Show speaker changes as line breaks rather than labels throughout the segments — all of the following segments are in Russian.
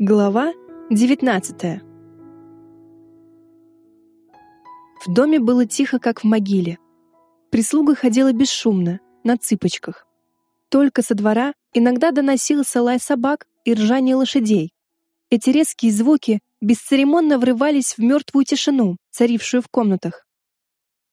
Глава 19 В доме было тихо, как в могиле. Прислуга ходила бесшумно, на цыпочках. Только со двора иногда доносился лай собак и ржание лошадей. Эти резкие звуки бесцеремонно врывались в мертвую тишину, царившую в комнатах.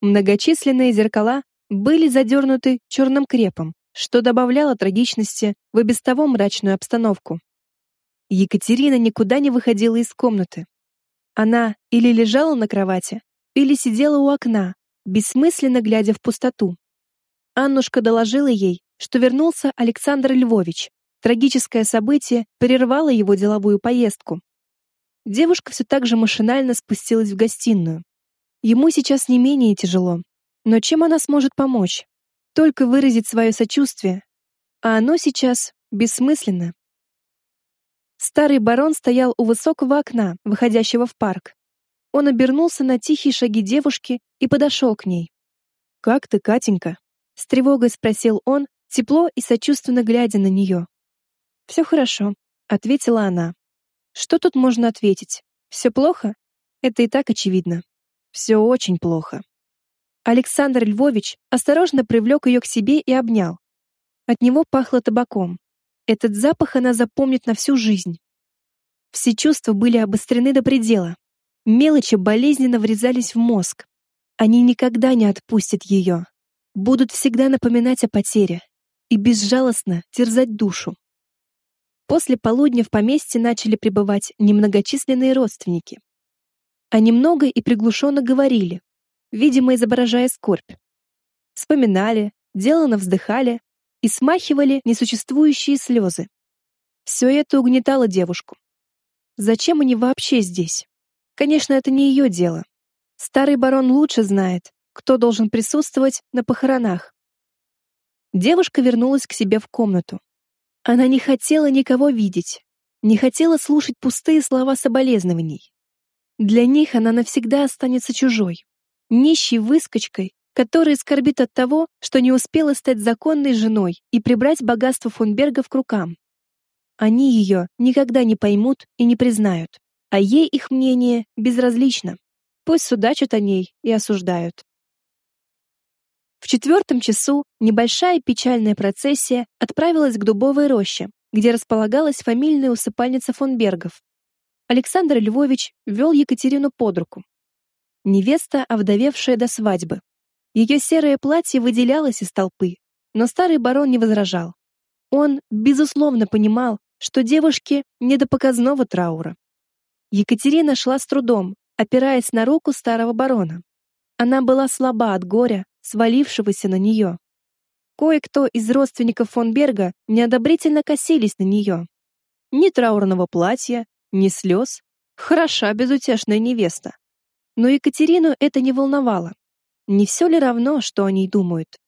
Многочисленные зеркала были задернуты черным крепом, что добавляло трагичности в и без того мрачную обстановку. Екатерина никуда не выходила из комнаты. Она или лежала на кровати, или сидела у окна, бессмысленно глядя в пустоту. Аннушка доложила ей, что вернулся Александр Львович. Трагическое событие прервало его деловую поездку. Девушка все так же машинально спустилась в гостиную. Ему сейчас не менее тяжело. Но чем она сможет помочь? Только выразить свое сочувствие. А оно сейчас бессмысленно. Старый барон стоял у высокого окна, выходящего в парк. Он обернулся на тихие шаги девушки и подошел к ней. «Как ты, Катенька?» — с тревогой спросил он, тепло и сочувственно глядя на нее. «Все хорошо», — ответила она. «Что тут можно ответить? Все плохо? Это и так очевидно. Все очень плохо». Александр Львович осторожно привлек ее к себе и обнял. От него пахло табаком. Этот запах она запомнит на всю жизнь. Все чувства были обострены до предела. Мелочи болезненно врезались в мозг. Они никогда не отпустят ее. Будут всегда напоминать о потере и безжалостно терзать душу. После полудня в поместье начали прибывать немногочисленные родственники. Они много и приглушенно говорили, видимо, изображая скорбь. Вспоминали, делано вздыхали, и смахивали несуществующие слезы. Все это угнетало девушку. Зачем они вообще здесь? Конечно, это не ее дело. Старый барон лучше знает, кто должен присутствовать на похоронах. Девушка вернулась к себе в комнату. Она не хотела никого видеть, не хотела слушать пустые слова соболезнований. Для них она навсегда останется чужой, нищей выскочкой, которая скорбит от того, что не успела стать законной женой и прибрать богатство Фонбергов к рукам. Они ее никогда не поймут и не признают, а ей их мнение безразлично. Пусть судачат о ней и осуждают. В четвертом часу небольшая печальная процессия отправилась к Дубовой роще, где располагалась фамильная усыпальница Фонбергов. Александр Львович вел Екатерину под руку. Невеста, овдовевшая до свадьбы, ее серое платье выделялось из толпы, но старый барон не возражал. Он, безусловно, понимал, что девушке не до показного траура. Екатерина шла с трудом, опираясь на руку старого барона. Она была слаба от горя, свалившегося на нее. Кое-кто из родственников фон Берга неодобрительно косились на нее. Ни траурного платья, ни слез. Хороша безутешная невеста. Но Екатерину это не волновало. Не все ли равно, что о ней думают?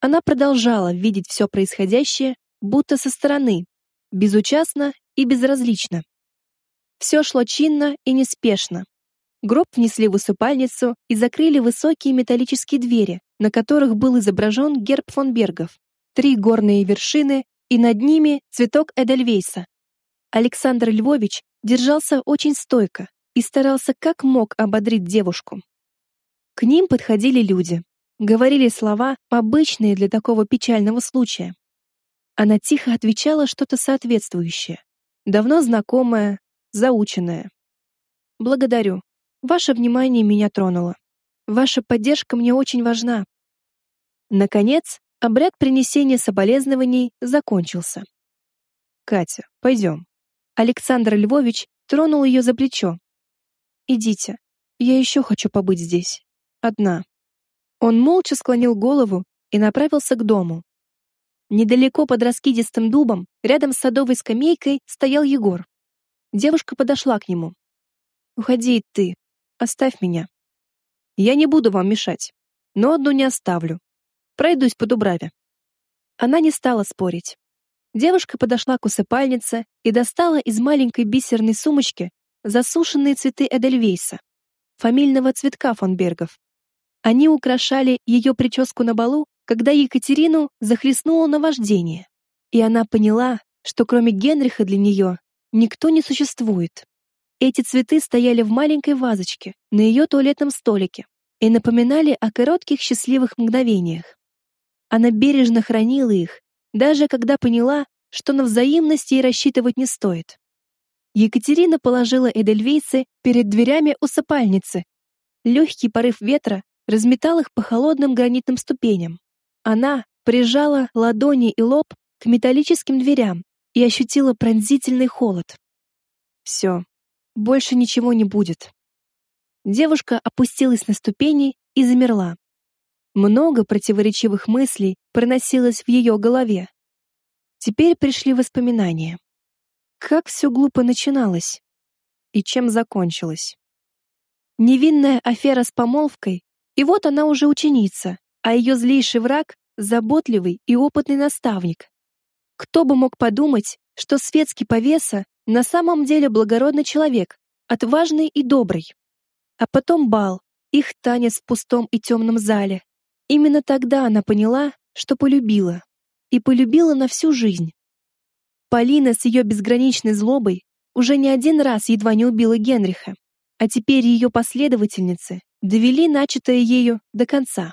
Она продолжала видеть все происходящее, будто со стороны, безучастно и безразлично. Все шло чинно и неспешно. Гроб внесли в усыпальницу и закрыли высокие металлические двери, на которых был изображен герб фон Бергов, три горные вершины и над ними цветок Эдельвейса. Александр Львович держался очень стойко и старался как мог ободрить девушку. К ним подходили люди, говорили слова, обычные для такого печального случая. Она тихо отвечала что-то соответствующее, давно знакомое, заученное. Благодарю. Ваше внимание меня тронуло. Ваша поддержка мне очень важна. Наконец, обряд принесения соболезнований закончился. Катя, пойдем. Александр Львович тронул ее за плечо. Идите. Я еще хочу побыть здесь одна. Он молча склонил голову и направился к дому. Недалеко под раскидистым дубом, рядом с садовой скамейкой, стоял Егор. Девушка подошла к нему. «Уходи ты. Оставь меня. Я не буду вам мешать, но одну не оставлю. Пройдусь по Дубраве». Она не стала спорить. Девушка подошла к усыпальнице и достала из маленькой бисерной сумочки засушенные цветы Эдельвейса, фамильного цветка фон Бергов. Они украшали ее прическу на балу, когда Екатерину захлестнуло наваждение, и она поняла, что кроме Генриха для нее никто не существует. Эти цветы стояли в маленькой вазочке на ее туалетном столике и напоминали о коротких счастливых мгновениях. Она бережно хранила их, даже когда поняла, что на взаимность ей рассчитывать не стоит. Екатерина положила эдельвейсы перед дверями усыпальницы. Легкий порыв ветра разметал их по холодным гранитным ступеням. Она прижала ладони и лоб к металлическим дверям и ощутила пронзительный холод. Все, больше ничего не будет. Девушка опустилась на ступени и замерла. Много противоречивых мыслей проносилось в ее голове. Теперь пришли воспоминания. Как все глупо начиналось и чем закончилось. Невинная афера с помолвкой, и вот она уже ученица, а ее злейший враг — заботливый и опытный наставник. Кто бы мог подумать, что светский повеса на самом деле благородный человек, отважный и добрый. А потом бал, их танец в пустом и темном зале. Именно тогда она поняла, что полюбила. И полюбила на всю жизнь. Полина с ее безграничной злобой уже не один раз едва не убила Генриха, а теперь ее последовательницы довели начатое ею до конца.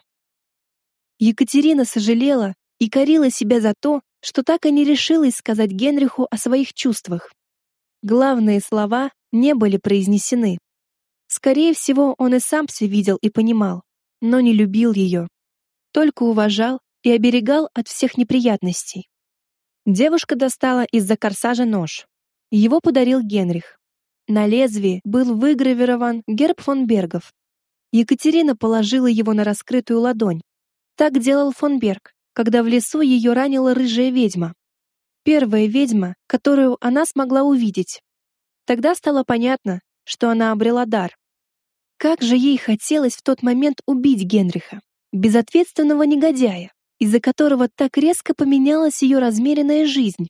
Екатерина сожалела и корила себя за то, что так и не решилась сказать Генриху о своих чувствах. Главные слова не были произнесены. Скорее всего, он и сам все видел и понимал, но не любил ее. Только уважал и оберегал от всех неприятностей. Девушка достала из-за корсажа нож. Его подарил Генрих. На лезвии был выгравирован герб фон Бергов. Екатерина положила его на раскрытую ладонь. Так делал фон Берг, когда в лесу ее ранила рыжая ведьма. Первая ведьма, которую она смогла увидеть. Тогда стало понятно, что она обрела дар. Как же ей хотелось в тот момент убить Генриха, безответственного негодяя из-за которого так резко поменялась ее размеренная жизнь.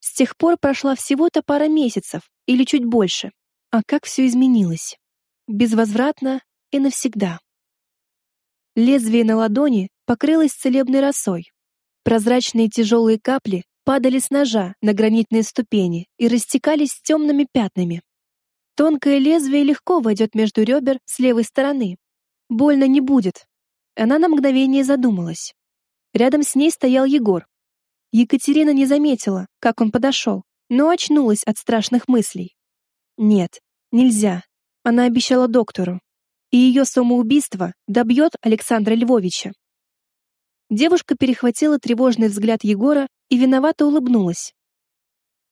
С тех пор прошла всего-то пара месяцев или чуть больше. А как все изменилось? Безвозвратно и навсегда. Лезвие на ладони покрылось целебной росой. Прозрачные тяжелые капли падали с ножа на гранитные ступени и растекались темными пятнами. Тонкое лезвие легко войдет между ребер с левой стороны. Больно не будет. Она на мгновение задумалась. Рядом с ней стоял Егор. Екатерина не заметила, как он подошел, но очнулась от страшных мыслей. Нет, нельзя. Она обещала доктору. И ее самоубийство добьет Александра Львовича. Девушка перехватила тревожный взгляд Егора и виновато улыбнулась.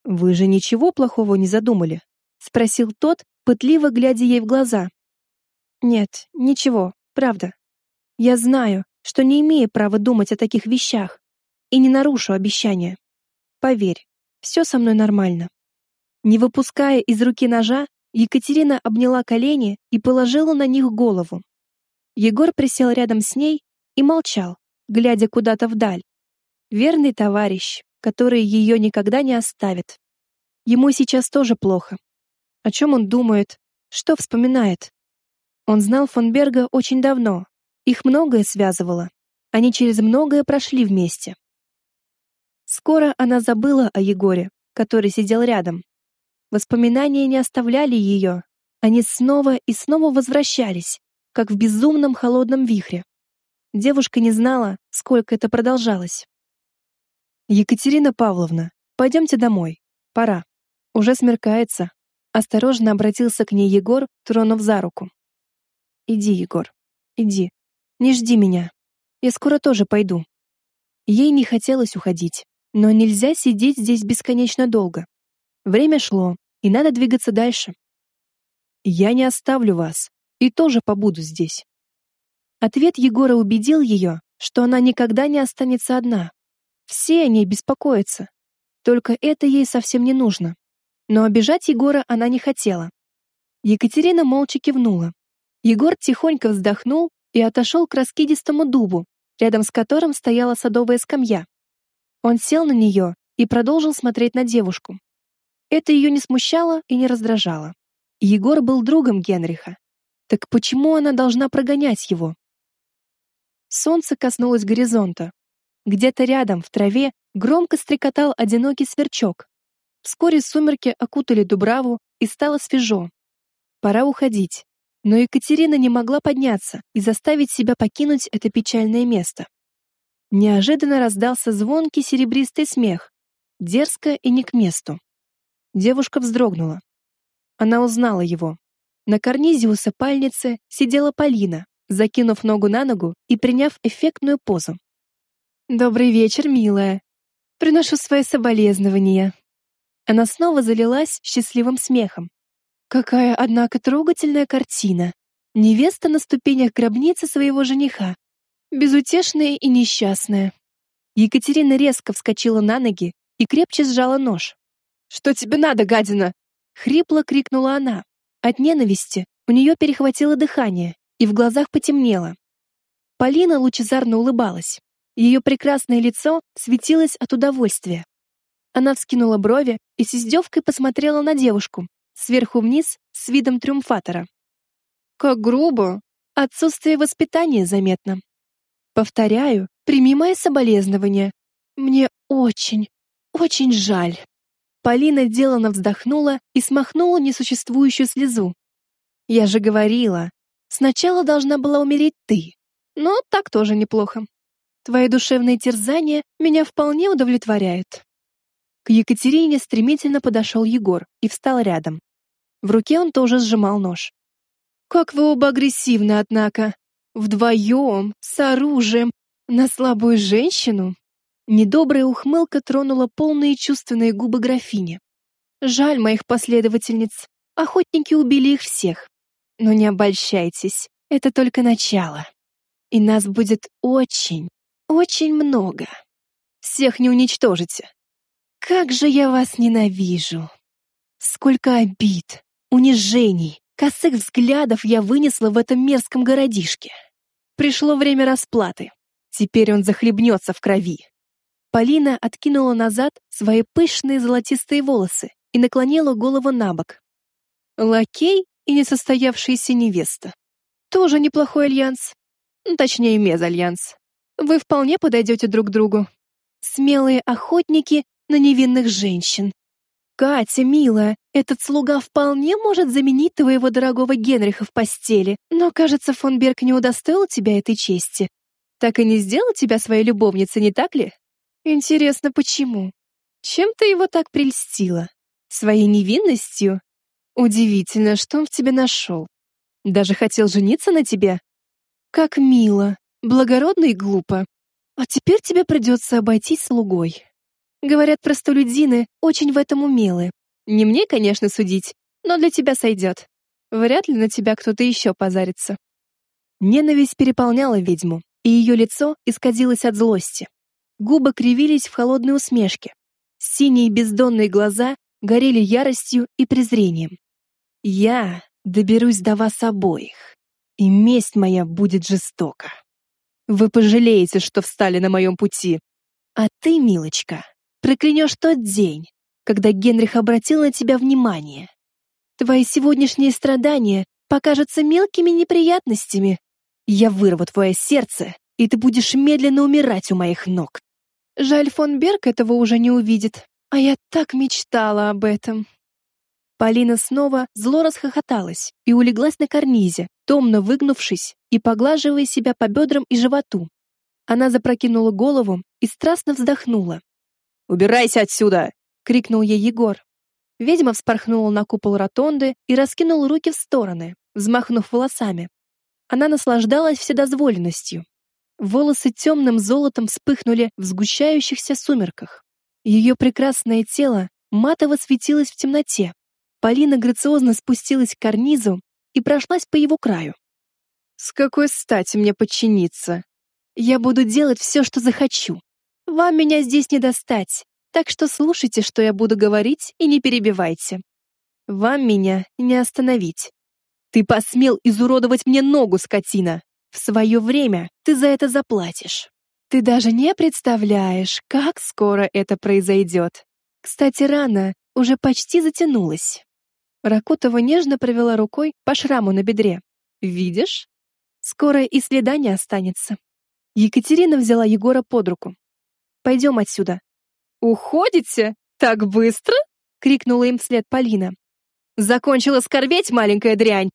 «Вы же ничего плохого не задумали?» — спросил тот, пытливо глядя ей в глаза. «Нет, ничего, правда. Я знаю, что не имею права думать о таких вещах и не нарушу обещания. Поверь, все со мной нормально. Не выпуская из руки ножа, Екатерина обняла колени и положила на них голову. Егор присел рядом с ней и молчал, глядя куда-то вдаль. Верный товарищ, который ее никогда не оставит. Ему сейчас тоже плохо. О чем он думает? Что вспоминает? Он знал фон Берга очень давно, их многое связывало. Они через многое прошли вместе. Скоро она забыла о Егоре, который сидел рядом. Воспоминания не оставляли ее. Они снова и снова возвращались, как в безумном холодном вихре. Девушка не знала, сколько это продолжалось. Екатерина Павловна, пойдемте домой. Пора. Уже смеркается. Осторожно обратился к ней Егор, тронув за руку. Иди, Егор. Иди. Не жди меня. Я скоро тоже пойду. Ей не хотелось уходить, но нельзя сидеть здесь бесконечно долго. Время шло, и надо двигаться дальше. Я не оставлю вас и тоже побуду здесь. Ответ Егора убедил ее, что она никогда не останется одна. Все о ней беспокоятся. Только это ей совсем не нужно. Но обижать Егора она не хотела. Екатерина молча кивнула. Егор тихонько вздохнул и отошел к раскидистому дубу, рядом с которым стояла садовая скамья. Он сел на нее и продолжил смотреть на девушку. Это ее не смущало и не раздражало. Егор был другом Генриха. Так почему она должна прогонять его? Солнце коснулось горизонта. Где-то рядом, в траве, громко стрекотал одинокий сверчок. Вскоре сумерки окутали Дубраву, и стало свежо. Пора уходить. Но Екатерина не могла подняться и заставить себя покинуть это печальное место. Неожиданно раздался звонкий серебристый смех, дерзко и не к месту. Девушка вздрогнула. Она узнала его. На карнизе усыпальницы сидела Полина, закинув ногу на ногу и приняв эффектную позу. «Добрый вечер, милая. Приношу свои соболезнования». Она снова залилась счастливым смехом. Какая, однако, трогательная картина. Невеста на ступенях гробницы своего жениха. Безутешная и несчастная. Екатерина резко вскочила на ноги и крепче сжала нож. «Что тебе надо, гадина?» Хрипло крикнула она. От ненависти у нее перехватило дыхание, и в глазах потемнело. Полина лучезарно улыбалась. Ее прекрасное лицо светилось от удовольствия. Она вскинула брови и с издевкой посмотрела на девушку, сверху вниз, с видом триумфатора. «Как грубо! Отсутствие воспитания заметно. Повторяю, прими мои соболезнования. Мне очень, очень жаль». Полина делано вздохнула и смахнула несуществующую слезу. «Я же говорила, сначала должна была умереть ты, но так тоже неплохо. Твои душевные терзания меня вполне удовлетворяют». К Екатерине стремительно подошел Егор и встал рядом. В руке он тоже сжимал нож. «Как вы оба агрессивны, однако! Вдвоем, с оружием, на слабую женщину!» Недобрая ухмылка тронула полные чувственные губы графини. «Жаль моих последовательниц. Охотники убили их всех. Но не обольщайтесь, это только начало. И нас будет очень, очень много. Всех не уничтожите. Как же я вас ненавижу! Сколько обид, унижений, косых взглядов я вынесла в этом мерзком городишке. Пришло время расплаты. Теперь он захлебнется в крови. Полина откинула назад свои пышные золотистые волосы и наклонила голову на бок. Лакей и несостоявшаяся невеста. Тоже неплохой альянс. Точнее, мезальянс. Вы вполне подойдете друг другу. Смелые охотники на невинных женщин. Катя, милая, этот слуга вполне может заменить твоего дорогого Генриха в постели, но, кажется, фон Берг не удостоил тебя этой чести. Так и не сделал тебя своей любовницей, не так ли? Интересно, почему? Чем ты его так прельстила? Своей невинностью? Удивительно, что он в тебе нашел. Даже хотел жениться на тебе? Как мило, благородно и глупо. А теперь тебе придется обойтись слугой. Говорят, простолюдины очень в этом умелы. Не мне, конечно, судить, но для тебя сойдет. Вряд ли на тебя кто-то еще позарится. Ненависть переполняла ведьму, и ее лицо исказилось от злости. Губы кривились в холодной усмешке. Синие бездонные глаза горели яростью и презрением. «Я доберусь до вас обоих, и месть моя будет жестока. Вы пожалеете, что встали на моем пути. А ты, милочка, проклянешь тот день, когда Генрих обратил на тебя внимание. Твои сегодняшние страдания покажутся мелкими неприятностями. Я вырву твое сердце, и ты будешь медленно умирать у моих ног. Жаль, фон Берг этого уже не увидит, а я так мечтала об этом. Полина снова зло расхохоталась и улеглась на карнизе, томно выгнувшись и поглаживая себя по бедрам и животу. Она запрокинула голову и страстно вздохнула. «Убирайся отсюда!» — крикнул ей Егор. Ведьма вспорхнула на купол ротонды и раскинула руки в стороны, взмахнув волосами. Она наслаждалась вседозволенностью. Волосы темным золотом вспыхнули в сгущающихся сумерках. Ее прекрасное тело матово светилось в темноте. Полина грациозно спустилась к карнизу и прошлась по его краю. «С какой стати мне подчиниться? Я буду делать все, что захочу. Вам меня здесь не достать, так что слушайте, что я буду говорить, и не перебивайте. Вам меня не остановить. Ты посмел изуродовать мне ногу, скотина. В свое время ты за это заплатишь. Ты даже не представляешь, как скоро это произойдет. Кстати, рана уже почти затянулась. Ракутова нежно провела рукой по шраму на бедре. Видишь? Скоро и следа не останется. Екатерина взяла Егора под руку. Пойдем отсюда. Уходите? Так быстро? крикнула им вслед Полина. Закончила скорбеть, маленькая дрянь.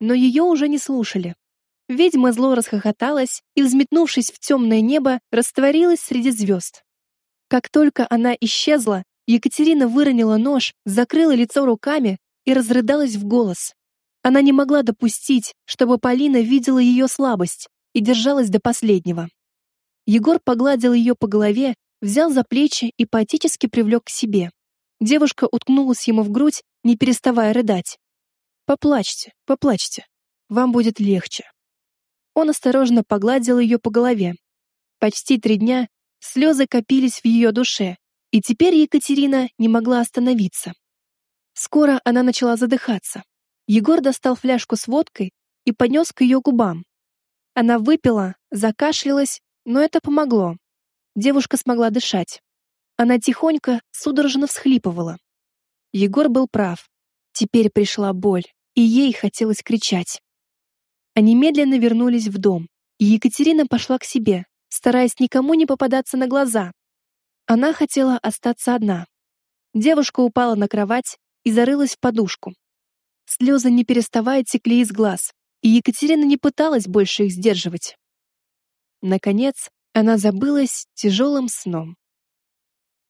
Но ее уже не слушали. Ведьма зло расхохоталась и, взметнувшись в темное небо, растворилась среди звезд. Как только она исчезла, Екатерина выронила нож, закрыла лицо руками и разрыдалась в голос. Она не могла допустить, чтобы Полина видела ее слабость и держалась до последнего. Егор погладил ее по голове, взял за плечи и поэтически привлек к себе. Девушка уткнулась ему в грудь, не переставая рыдать. «Поплачьте, поплачьте. Вам будет легче». Он осторожно погладил ее по голове. Почти три дня слезы копились в ее душе, и теперь Екатерина не могла остановиться. Скоро она начала задыхаться. Егор достал фляжку с водкой и поднес к ее губам. Она выпила, закашлялась, но это помогло. Девушка смогла дышать. Она тихонько, судорожно всхлипывала. Егор был прав. Теперь пришла боль, и ей хотелось кричать. Они медленно вернулись в дом, и Екатерина пошла к себе, стараясь никому не попадаться на глаза. Она хотела остаться одна. Девушка упала на кровать и зарылась в подушку. Слезы не переставая текли из глаз, и Екатерина не пыталась больше их сдерживать. Наконец, она забылась тяжелым сном.